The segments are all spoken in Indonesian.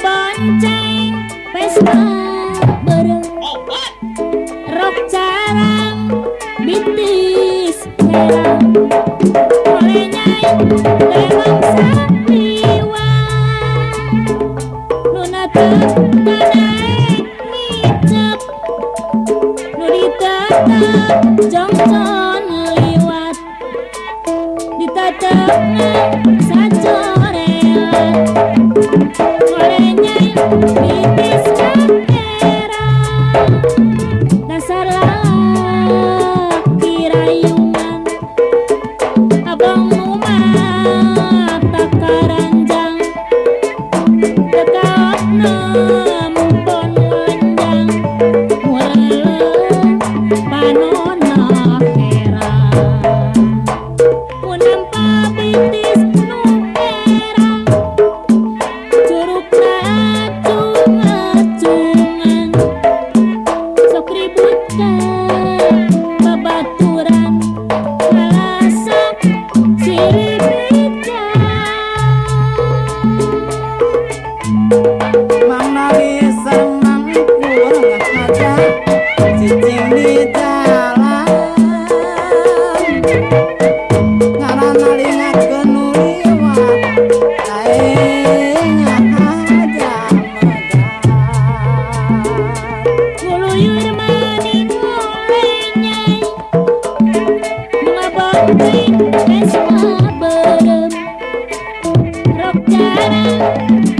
bonceng pesta bareng oh, rok jarang bitis merah oleh nyai lewang sandiwan nuna tertarik ngicep nuri tetap jongcon liwat. Ditatap ना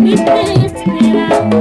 Viste esperando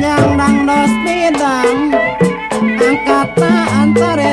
yang dang dos bidang Angkata antara